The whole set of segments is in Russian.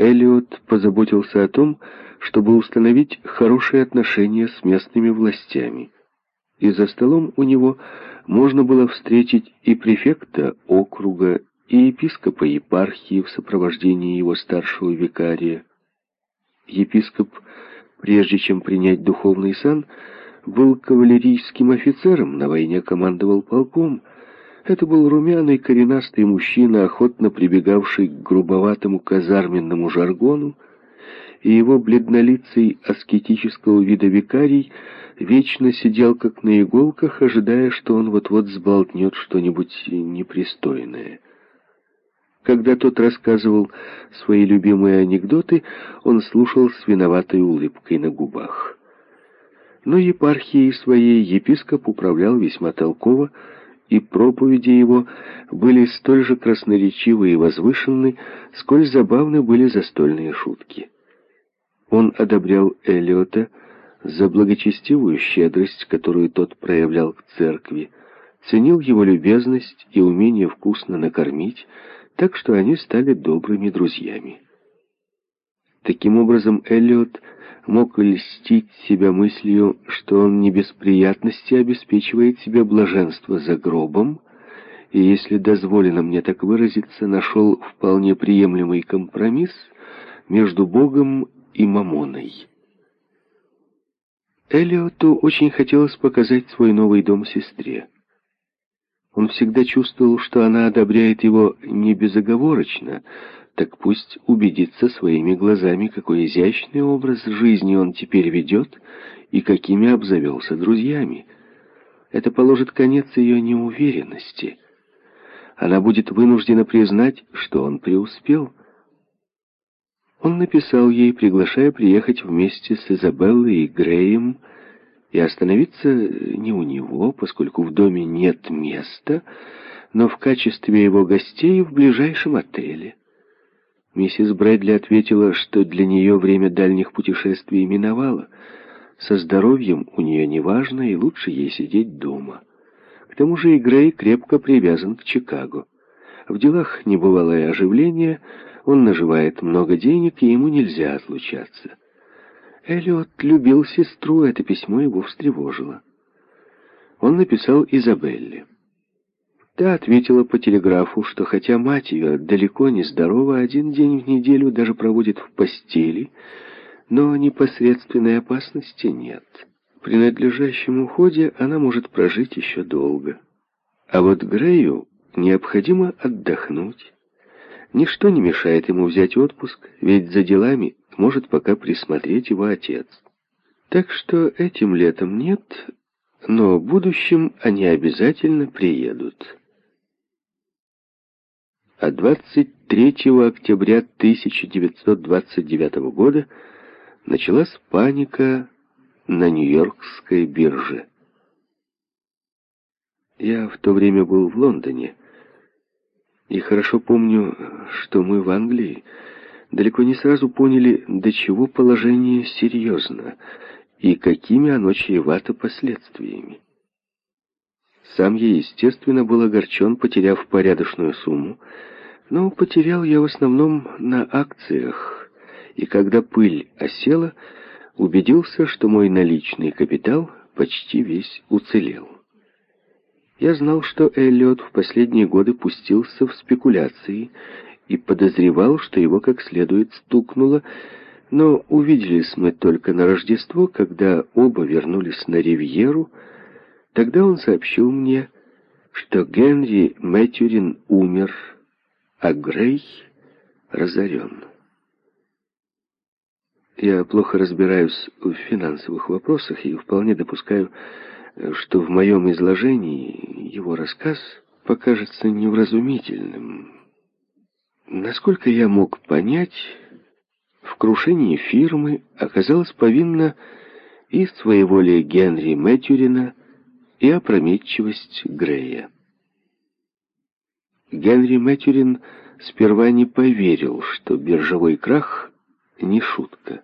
Эллиот позаботился о том, чтобы установить хорошие отношения с местными властями. И за столом у него можно было встретить и префекта округа, и епископа епархии в сопровождении его старшего викария. Епископ, прежде чем принять духовный сан, был кавалерийским офицером, на войне командовал полком. Это был румяный коренастый мужчина, охотно прибегавший к грубоватому казарменному жаргону, и его бледнолицый аскетического вида викарий вечно сидел как на иголках, ожидая, что он вот-вот сболтнет что-нибудь непристойное. Когда тот рассказывал свои любимые анекдоты, он слушал с виноватой улыбкой на губах. Но епархией своей епископ управлял весьма толково, и проповеди его были столь же красноречивы и возвышенны, сколь забавны были застольные шутки. Он одобрял Эллиота за благочестивую щедрость, которую тот проявлял к церкви, ценил его любезность и умение вкусно накормить, так что они стали добрыми друзьями. Таким образом, Эллиот мог льстить себя мыслью, что он не без приятности обеспечивает себе блаженство за гробом, и, если дозволено мне так выразиться, нашел вполне приемлемый компромисс между Богом и Мамоной. Элиоту очень хотелось показать свой новый дом сестре. Он всегда чувствовал, что она одобряет его не безоговорочно, так пусть убедится своими глазами, какой изящный образ жизни он теперь ведет и какими обзавелся друзьями. Это положит конец ее неуверенности. Она будет вынуждена признать, что он преуспел. Он написал ей, приглашая приехать вместе с Изабеллой и Греем, и остановиться не у него, поскольку в доме нет места, но в качестве его гостей в ближайшем отеле. Миссис Брэдли ответила, что для нее время дальних путешествий миновало. Со здоровьем у нее не важно, и лучше ей сидеть дома. К тому же и Грей крепко привязан к Чикаго. В делах небывалое оживление, он наживает много денег, и ему нельзя отлучаться. Эллиот любил сестру, это письмо его встревожило. Он написал Изабелле. Та ответила по телеграфу, что хотя мать ее далеко не здорова, один день в неделю даже проводит в постели, но непосредственной опасности нет. При надлежащем уходе она может прожить еще долго. А вот Грею необходимо отдохнуть. Ничто не мешает ему взять отпуск, ведь за делами может пока присмотреть его отец. Так что этим летом нет, но в будущем они обязательно приедут. А 23 октября 1929 года началась паника на Нью-Йоркской бирже. Я в то время был в Лондоне, и хорошо помню, что мы в Англии далеко не сразу поняли, до чего положение серьезно и какими оно чревато последствиями. Сам я, естественно, был огорчен, потеряв порядочную сумму, но потерял я в основном на акциях, и когда пыль осела, убедился, что мой наличный капитал почти весь уцелел. Я знал, что Эллиот в последние годы пустился в спекуляции и подозревал, что его как следует стукнуло, но увиделись мы только на Рождество, когда оба вернулись на Ривьеру. Тогда он сообщил мне, что Генри Мэтьюрин умер, а Грей разорен. Я плохо разбираюсь в финансовых вопросах и вполне допускаю, что в моем изложении его рассказ покажется невразумительным. Насколько я мог понять, в крушении фирмы оказалась повинна и своеволие Генри Мэтьюрина, и опрометчивость Грея. Генри Мэтьюрин сперва не поверил, что биржевой крах не шутка.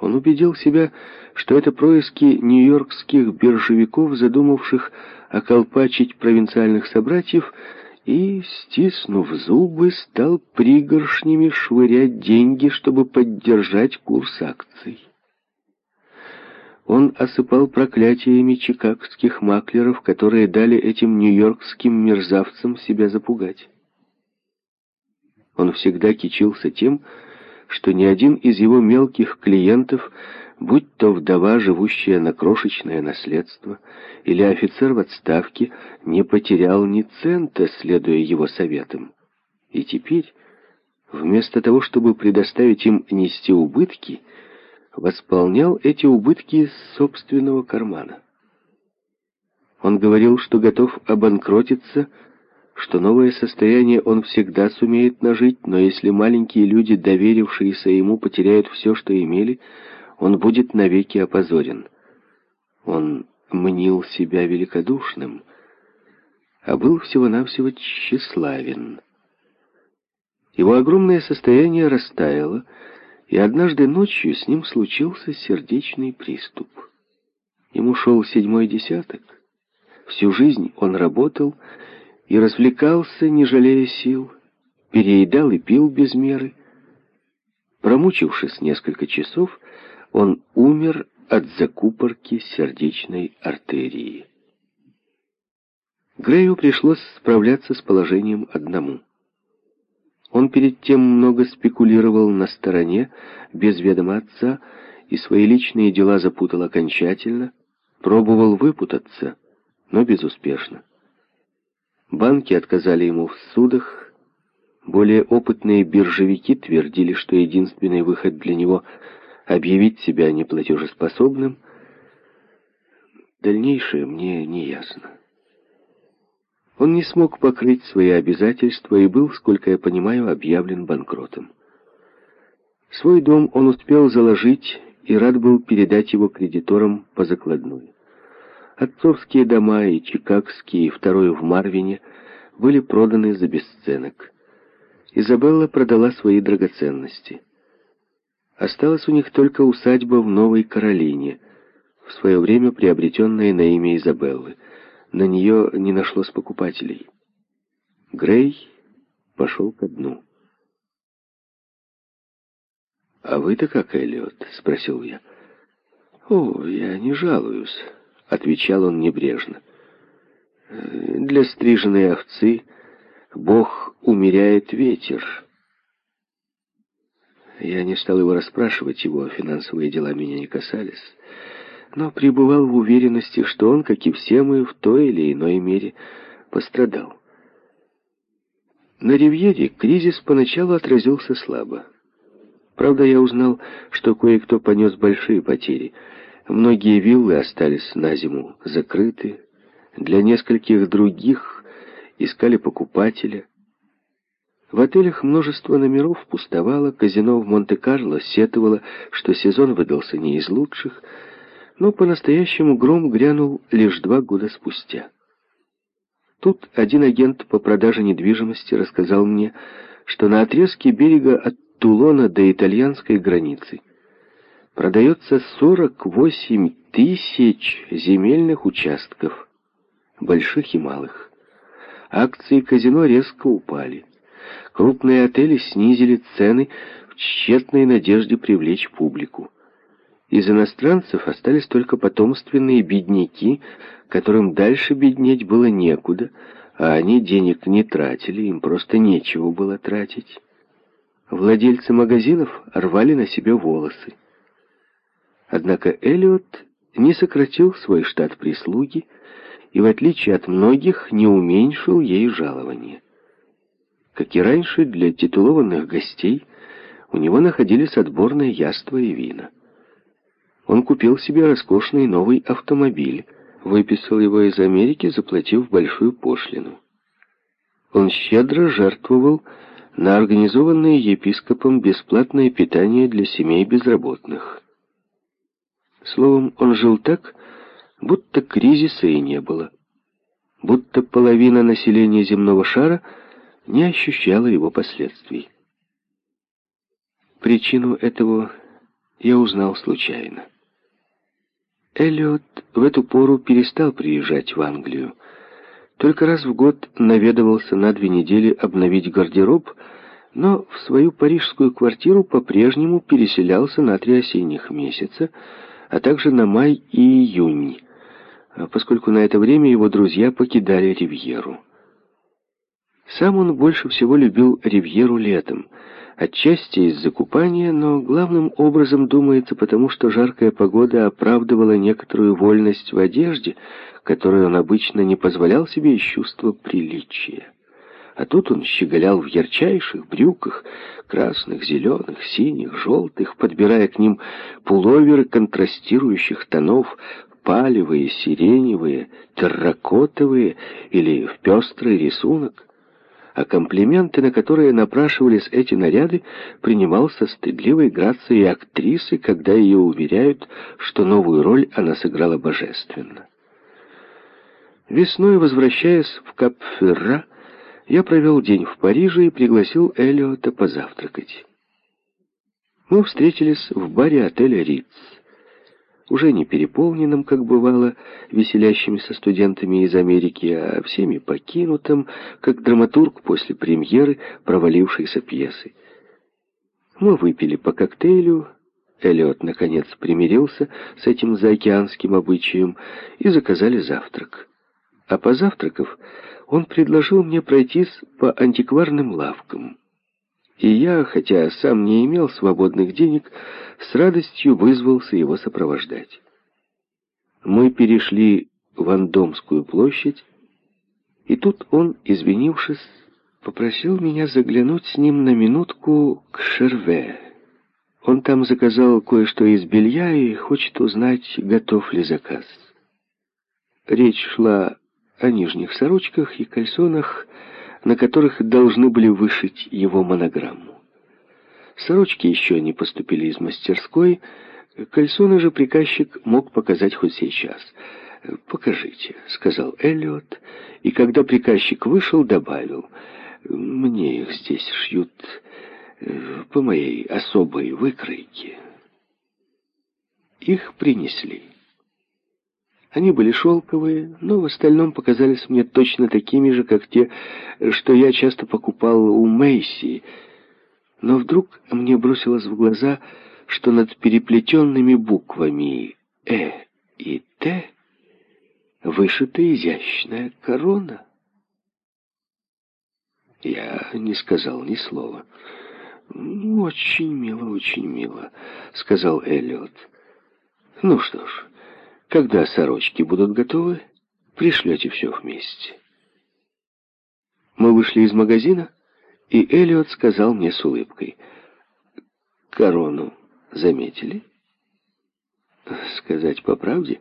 Он убедил себя, что это происки нью-йоркских биржевиков, задумавших околпачить провинциальных собратьев, и, стиснув зубы, стал пригоршнями швырять деньги, чтобы поддержать курс акций. Он осыпал проклятиями чикагских маклеров, которые дали этим нью-йоркским мерзавцам себя запугать. Он всегда кичился тем, что ни один из его мелких клиентов, будь то вдова, живущая на крошечное наследство, или офицер в отставке, не потерял ни цента, следуя его советам. И теперь, вместо того, чтобы предоставить им нести убытки, восполнял эти убытки из собственного кармана. Он говорил, что готов обанкротиться, что новое состояние он всегда сумеет нажить, но если маленькие люди, доверившиеся ему, потеряют все, что имели, он будет навеки опозорен. Он мнил себя великодушным, а был всего-навсего тщеславен. Его огромное состояние растаяло, и однажды ночью с ним случился сердечный приступ. Ему шел седьмой десяток. Всю жизнь он работал и развлекался, не жалея сил, переедал и пил без меры. Промучившись несколько часов, он умер от закупорки сердечной артерии. Грею пришлось справляться с положением одному. Он перед тем много спекулировал на стороне, без ведома отца, и свои личные дела запутал окончательно, пробовал выпутаться, но безуспешно. Банки отказали ему в судах, более опытные биржевики твердили, что единственный выход для него — объявить себя неплатежеспособным. Дальнейшее мне не ясно. Он не смог покрыть свои обязательства и был, сколько я понимаю, объявлен банкротом. Свой дом он успел заложить и рад был передать его кредиторам по закладной. Отцовские дома и чикагские, и второй в Марвине были проданы за бесценок. Изабелла продала свои драгоценности. Осталась у них только усадьба в Новой Каролине, в свое время приобретенная на имя Изабеллы – на нее не нашлось покупателей. Грей пошел ко дну. «А вы-то как, Эллиот?» — спросил я. «О, я не жалуюсь», — отвечал он небрежно. «Для стриженной овцы Бог умеряет ветер». Я не стал его расспрашивать, его финансовые дела меня не касались но пребывал в уверенности, что он, как и все мы, в той или иной мере пострадал. На Ривьере кризис поначалу отразился слабо. Правда, я узнал, что кое-кто понес большие потери. Многие виллы остались на зиму закрыты. Для нескольких других искали покупателя. В отелях множество номеров пустовало, казино в Монте-Карло сетовало, что сезон выдался не из лучших, но по-настоящему гром грянул лишь два года спустя. Тут один агент по продаже недвижимости рассказал мне, что на отрезке берега от Тулона до итальянской границы продается 48 тысяч земельных участков, больших и малых. Акции казино резко упали. Крупные отели снизили цены в тщетной надежде привлечь публику. Из иностранцев остались только потомственные бедняки, которым дальше беднеть было некуда, а они денег не тратили, им просто нечего было тратить. Владельцы магазинов рвали на себе волосы. Однако Эллиот не сократил свой штат прислуги и, в отличие от многих, не уменьшил ей жалование. Как и раньше, для титулованных гостей у него находились отборные яства и вина. Он купил себе роскошный новый автомобиль, выписал его из Америки, заплатив большую пошлину. Он щедро жертвовал на организованное епископом бесплатное питание для семей безработных. Словом, он жил так, будто кризиса и не было, будто половина населения земного шара не ощущала его последствий. Причину этого я узнал случайно. Эллиот в эту пору перестал приезжать в Англию. Только раз в год наведывался на две недели обновить гардероб, но в свою парижскую квартиру по-прежнему переселялся на три осенних месяца, а также на май и июнь, поскольку на это время его друзья покидали Ривьеру. Сам он больше всего любил Ривьеру летом, отчасти из-за купания, но главным образом, думается, потому что жаркая погода оправдывала некоторую вольность в одежде, которую он обычно не позволял себе из чувства приличия. А тут он щеголял в ярчайших брюках, красных, зеленых, синих, желтых, подбирая к ним пуловеры контрастирующих тонов, палевые, сиреневые, терракотовые или в пестрый рисунок а комплименты, на которые напрашивались эти наряды, принимал со стыдливой грацией актрисы, когда ее уверяют, что новую роль она сыграла божественно. Весной, возвращаясь в Кап-Ферра, я провел день в Париже и пригласил Эллиота позавтракать. Мы встретились в баре отеля «Риц» уже не переполненным, как бывало, веселящимися студентами из Америки, а всеми покинутым, как драматург после премьеры провалившейся пьесы. Мы выпили по коктейлю, Эллиот, наконец, примирился с этим заокеанским обычаем и заказали завтрак. А позавтракав, он предложил мне пройтись по антикварным лавкам. И я, хотя сам не имел свободных денег, с радостью вызвался его сопровождать. Мы перешли в Андомскую площадь, и тут он, извинившись, попросил меня заглянуть с ним на минутку к Шерве. Он там заказал кое-что из белья и хочет узнать, готов ли заказ. Речь шла о нижних сорочках и кальсонах, на которых должны были вышить его монограмму. Сорочки еще не поступили из мастерской, кальсоны же приказчик мог показать хоть сейчас. «Покажите», — сказал Эллиот, и когда приказчик вышел, добавил, «Мне их здесь шьют э, по моей особой выкройке». Их принесли. Они были шелковые, но в остальном показались мне точно такими же, как те, что я часто покупал у Мейси. Но вдруг мне бросилось в глаза, что над переплетенными буквами «Э» и «Т» вышита изящная корона. Я не сказал ни слова. «Очень мило, очень мило», — сказал Эллиот. «Ну что ж, когда сорочки будут готовы, пришлете все вместе. Мы вышли из магазина, и Элliot сказал мне с улыбкой. «Корону заметили?» Сказать по правде,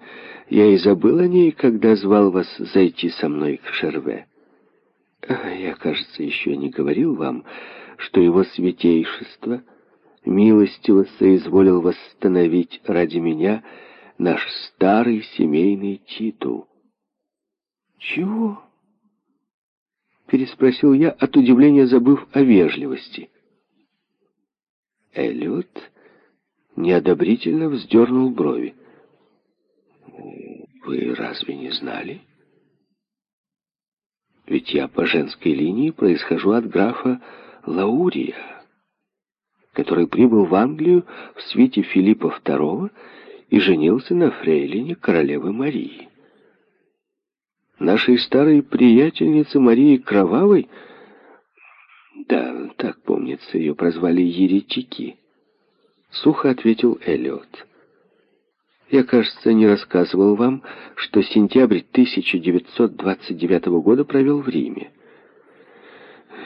я и забыл о ней, когда звал вас зайти со мной к Шерве. Я, кажется, еще не говорил вам, что его святейшество милостиво соизволил восстановить ради меня наш старый семейный титул. «Чего?» — переспросил я, от удивления забыв о вежливости. Эллиот неодобрительно вздернул брови. «Вы разве не знали? Ведь я по женской линии происхожу от графа Лаурия, который прибыл в Англию в свете Филиппа II и женился на фрейлине королевы Марии. Нашей старой приятельнице Марии Кровавой, да, так помнится, ее прозвали еретики, сухо ответил Эллиот. Я, кажется, не рассказывал вам, что сентябрь 1929 года провел в Риме.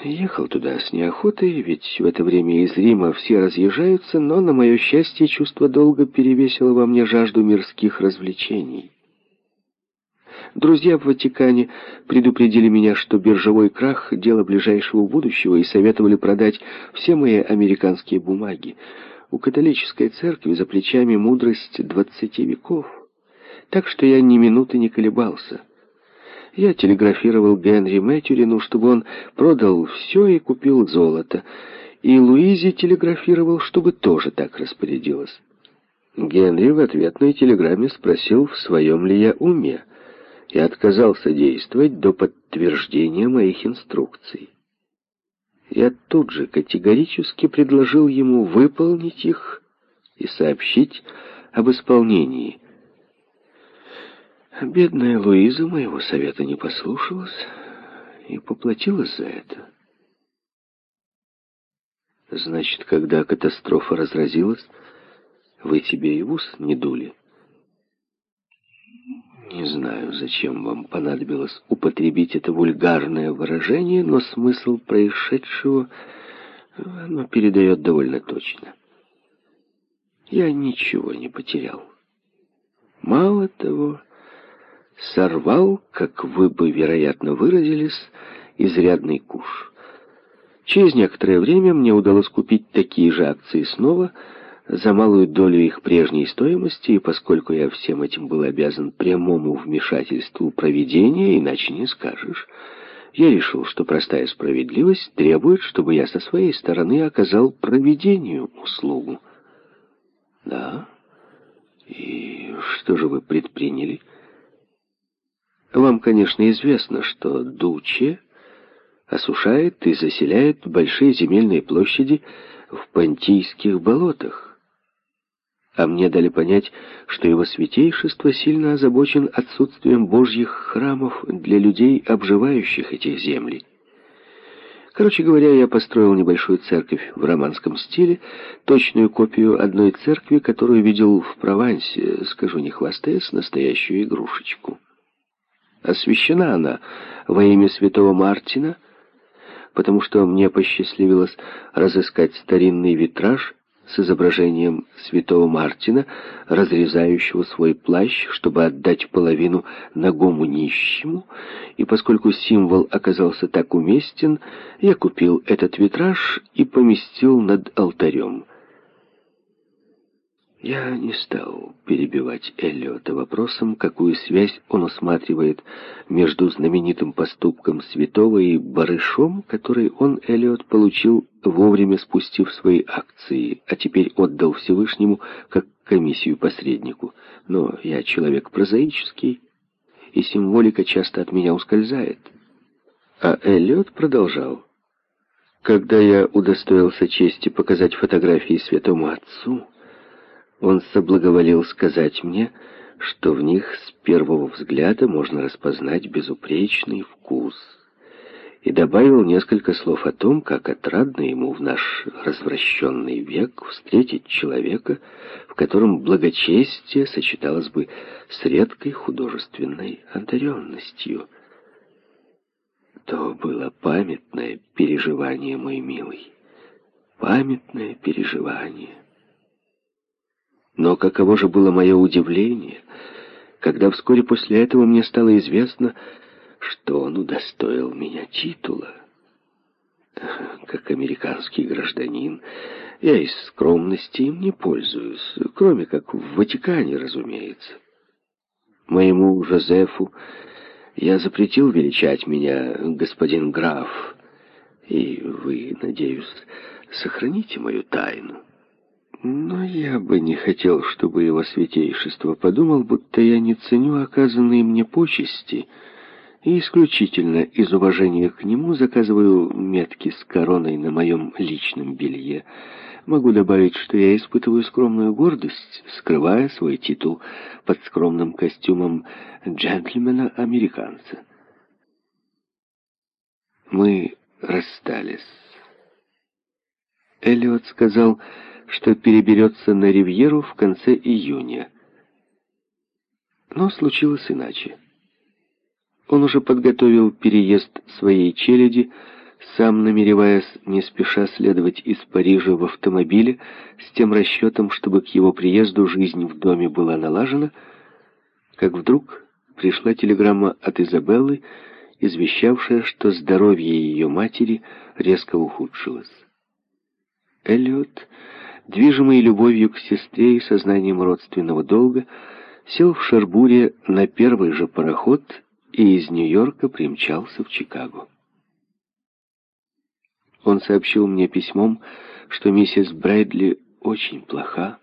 Ехал туда с неохотой, ведь в это время из Рима все разъезжаются, но, на мое счастье, чувство долга перевесило во мне жажду мирских развлечений. Друзья в Ватикане предупредили меня, что биржевой крах — дело ближайшего будущего, и советовали продать все мои американские бумаги. У католической церкви за плечами мудрость двадцати веков, так что я ни минуты не колебался. Я телеграфировал Генри Мэтьюрину, чтобы он продал все и купил золото. И Луизе телеграфировал, чтобы тоже так распорядилась. Генри в ответной телеграмме спросил, в своем ли я уме. и отказался действовать до подтверждения моих инструкций. Я тут же категорически предложил ему выполнить их и сообщить об исполнении. Бедная Луиза моего совета не послушалась и поплатилась за это. Значит, когда катастрофа разразилась, вы себе и в ус не дули? Не знаю, зачем вам понадобилось употребить это вульгарное выражение, но смысл происшедшего оно передает довольно точно. Я ничего не потерял. Мало того, сорвал, как вы бы, вероятно, выразились, изрядный куш. Через некоторое время мне удалось купить такие же акции снова — за малую долю их прежней стоимости, и поскольку я всем этим был обязан прямому вмешательству проведения, иначе не скажешь, я решил, что простая справедливость требует, чтобы я со своей стороны оказал проведению услугу. Да? И что же вы предприняли? Вам, конечно, известно, что Дуче осушает и заселяет большие земельные площади в Понтийских болотах а мне дали понять, что его святейшество сильно озабочен отсутствием божьих храмов для людей, обживающих эти земли. Короче говоря, я построил небольшую церковь в романском стиле, точную копию одной церкви, которую видел в Провансе, скажу не хвастаясь, настоящую игрушечку. Освящена она во имя святого Мартина, потому что мне посчастливилось разыскать старинный витраж, с изображением святого Мартина, разрезающего свой плащ, чтобы отдать половину ногому нищему, и поскольку символ оказался так уместен, я купил этот витраж и поместил над алтарем. Я не стал перебивать Эллиота вопросом, какую связь он усматривает между знаменитым поступком святого и барышом, который он, Эллиот, получил вовремя спустив свои акции, а теперь отдал Всевышнему как комиссию посреднику. Но я человек прозаический, и символика часто от меня ускользает. А Эллиот продолжал. Когда я удостоился чести показать фотографии святому отцу, он соблаговолил сказать мне, что в них с первого взгляда можно распознать безупречный вкус, и добавил несколько слов о том, как отрадно ему в наш развращенный век встретить человека, в котором благочестие сочеталось бы с редкой художественной одаренностью. То было памятное переживание, мой милый, памятное переживание. Но каково же было мое удивление, когда вскоре после этого мне стало известно, что он удостоил меня титула. Как американский гражданин, я из скромности им не пользуюсь, кроме как в Ватикане, разумеется. Моему Жозефу я запретил величать меня господин граф, и вы, надеюсь, сохраните мою тайну. Но я бы не хотел, чтобы его святейшество подумал, будто я не ценю оказанные мне почести, и исключительно из уважения к нему заказываю метки с короной на моем личном белье. Могу добавить, что я испытываю скромную гордость, скрывая свой титул под скромным костюмом джентльмена-американца. Мы расстались. Эллиот сказал что переберется на Ривьеру в конце июня. Но случилось иначе. Он уже подготовил переезд своей челяди, сам намереваясь не спеша следовать из Парижа в автомобиле с тем расчетом, чтобы к его приезду жизнь в доме была налажена, как вдруг пришла телеграмма от Изабеллы, извещавшая, что здоровье ее матери резко ухудшилось. Эллиот движимый любовью к сестре и сознанием родственного долга, сел в Шербуре на первый же пароход и из Нью-Йорка примчался в Чикаго. Он сообщил мне письмом, что миссис Брэдли очень плоха,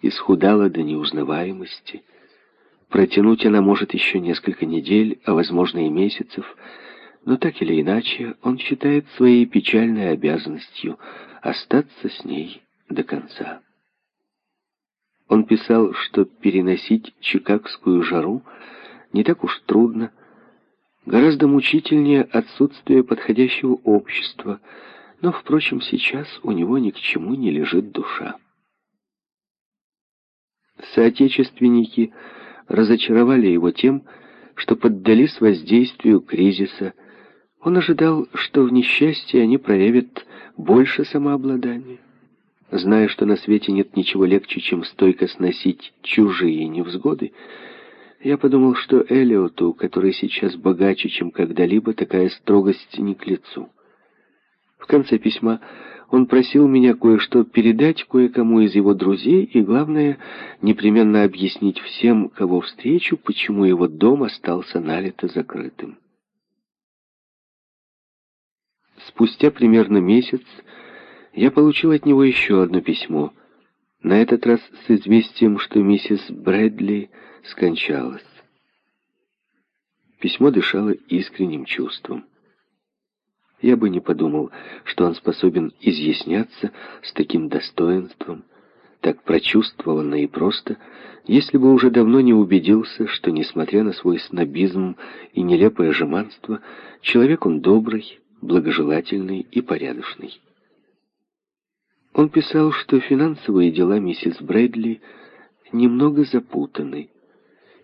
исхудала до неузнаваемости, Протянуть она может еще несколько недель, а возможно и месяцев, но так или иначе он считает своей печальной обязанностью остаться с ней до конца. Он писал, что переносить чикагскую жару не так уж трудно, гораздо мучительнее отсутствие подходящего общества, но, впрочем, сейчас у него ни к чему не лежит душа. Соотечественники разочаровали его тем, что поддались воздействию кризиса. Он ожидал, что в несчастье они проявят больше самообладания. Зная, что на свете нет ничего легче, чем стойко сносить чужие невзгоды, я подумал, что Элиоту, который сейчас богаче, чем когда-либо, такая строгость не к лицу. В конце письма он просил меня кое-что передать кое-кому из его друзей и, главное, непременно объяснить всем, кого встречу, почему его дом остался налито закрытым. Спустя примерно месяц я получил от него еще одно письмо, на этот раз с известием, что миссис Брэдли скончалась. Письмо дышало искренним чувством. Я бы не подумал, что он способен изъясняться с таким достоинством, так прочувствованно и просто, если бы уже давно не убедился, что, несмотря на свой снобизм и нелепое жеманство, человек он добрый, благожелательный и порядочный. Он писал, что финансовые дела миссис Брэдли немного запутаны.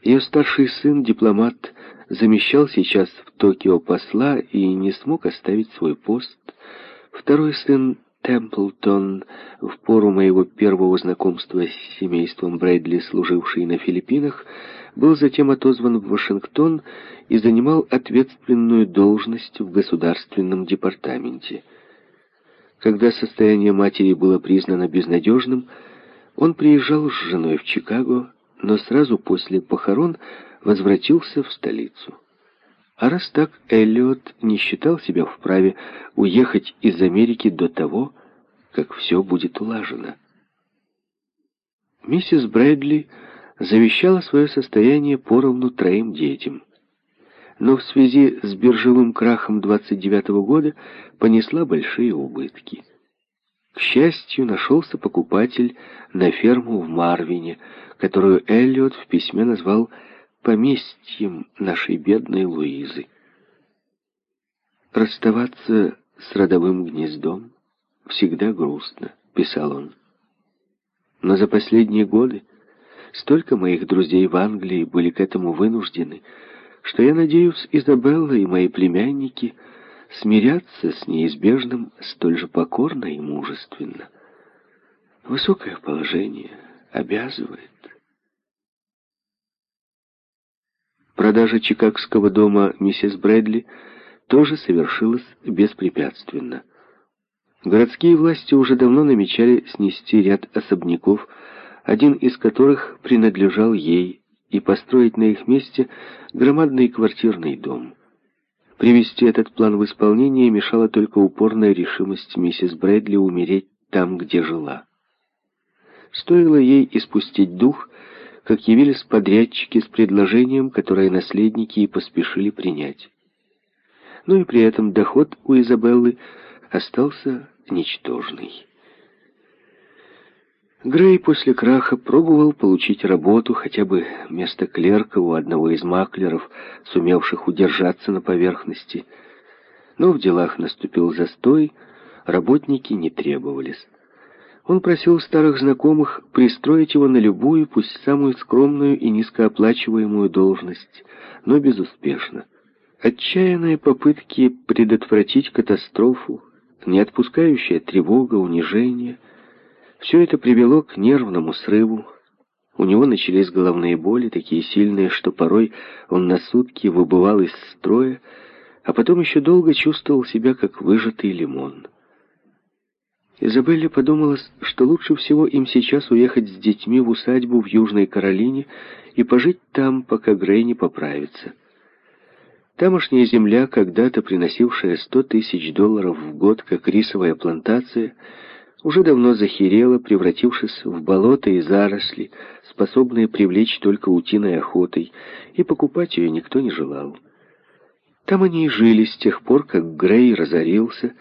Ее старший сын, дипломат, замещал сейчас в Токио посла и не смог оставить свой пост. Второй сын, Темплтон, в пору моего первого знакомства с семейством Брэдли, служивший на Филиппинах, был затем отозван в Вашингтон и занимал ответственную должность в государственном департаменте. Когда состояние матери было признано безнадежным, он приезжал с женой в Чикаго, но сразу после похорон возвратился в столицу. А раз так, Эллиот не считал себя вправе уехать из Америки до того, как все будет улажено. Миссис Брэдли завещала свое состояние поровну троим детям, но в связи с биржевым крахом 29 -го года понесла большие убытки. К счастью, нашелся покупатель на ферму в Марвине, которую Эллиот в письме назвал поместьем нашей бедной Луизы. «Расставаться с родовым гнездом всегда грустно», — писал он. «Но за последние годы столько моих друзей в Англии были к этому вынуждены, что я надеюсь, Изабелла и мои племянники смирятся с неизбежным столь же покорно и мужественно. Высокое положение обязывает». Продажа чикагского дома миссис Брэдли тоже совершилась беспрепятственно. Городские власти уже давно намечали снести ряд особняков, один из которых принадлежал ей, и построить на их месте громадный квартирный дом. Привести этот план в исполнение мешала только упорная решимость миссис Брэдли умереть там, где жила. Стоило ей испустить дух, как явились подрядчики с предложением, которое наследники и поспешили принять. Но и при этом доход у Изабеллы остался ничтожный. Грей после краха пробовал получить работу, хотя бы место клерка у одного из маклеров, сумевших удержаться на поверхности. Но в делах наступил застой, работники не требовались. Он просил старых знакомых пристроить его на любую, пусть самую скромную и низкооплачиваемую должность, но безуспешно. Отчаянные попытки предотвратить катастрофу, неотпускающая тревога, унижение — все это привело к нервному срыву. У него начались головные боли, такие сильные, что порой он на сутки выбывал из строя, а потом еще долго чувствовал себя как выжатый лимон. Изабелле подумалось, что лучше всего им сейчас уехать с детьми в усадьбу в Южной Каролине и пожить там, пока Грей не поправится. Тамошняя земля, когда-то приносившая сто тысяч долларов в год, как рисовая плантация, уже давно захерела, превратившись в болото и заросли, способные привлечь только утиной охотой, и покупать ее никто не желал. Там они и жили с тех пор, как Грей разорился,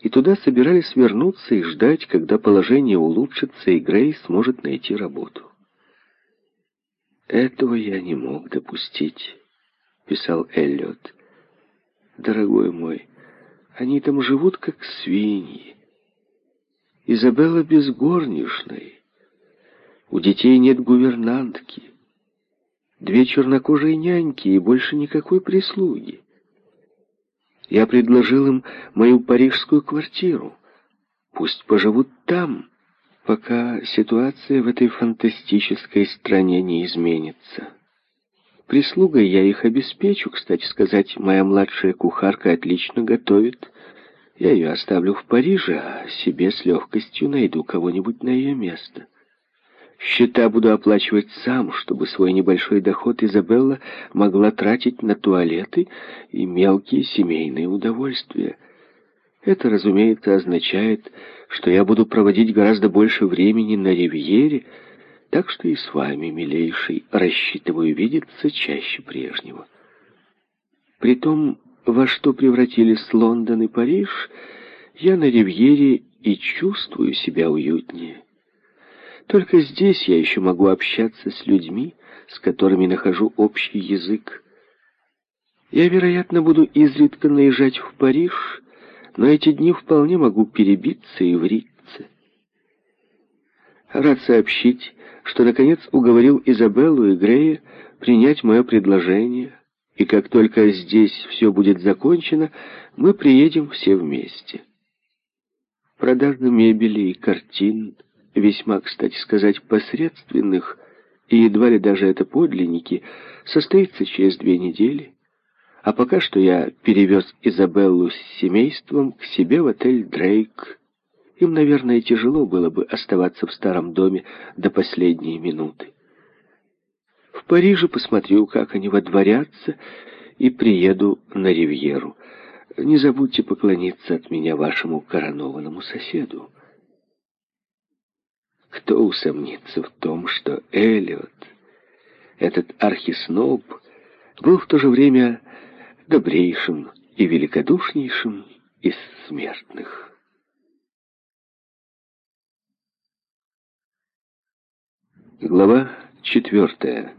и туда собирались вернуться и ждать, когда положение улучшится, и Грей сможет найти работу. «Этого я не мог допустить», — писал Эллиот. «Дорогой мой, они там живут, как свиньи. Изабелла без горничной. У детей нет гувернантки. Две чернокожие няньки и больше никакой прислуги. Я предложил им мою парижскую квартиру. Пусть поживут там, пока ситуация в этой фантастической стране не изменится. Прислугой я их обеспечу, кстати сказать, моя младшая кухарка отлично готовит. Я ее оставлю в Париже, а себе с легкостью найду кого-нибудь на ее место. Счета буду оплачивать сам, чтобы свой небольшой доход Изабелла могла тратить на туалеты и мелкие семейные удовольствия. Это, разумеется, означает, что я буду проводить гораздо больше времени на ривьере, так что и с вами, милейший, рассчитываю видеться чаще прежнего. Притом, во что превратились Лондон и Париж, я на ривьере и чувствую себя уютнее. Только здесь я еще могу общаться с людьми, с которыми нахожу общий язык. Я, вероятно, буду изредка наезжать в Париж, но эти дни вполне могу перебиться и вриться. Рад сообщить, что, наконец, уговорил Изабеллу и Грея принять мое предложение, и как только здесь все будет закончено, мы приедем все вместе. Продажа мебели и картин — весьма, кстати сказать, посредственных, и едва ли даже это подлинники, состоится через две недели. А пока что я перевез Изабеллу с семейством к себе в отель «Дрейк». Им, наверное, тяжело было бы оставаться в старом доме до последней минуты. Париже посмотрю, как они водворятся, и приеду на Ривьеру. Не забудьте поклониться от меня вашему коронованному соседу. Кто усомнится в том, что Эллиот, этот архисноб, был в то же время добрейшим и великодушнейшим из смертных. Глава четвертая.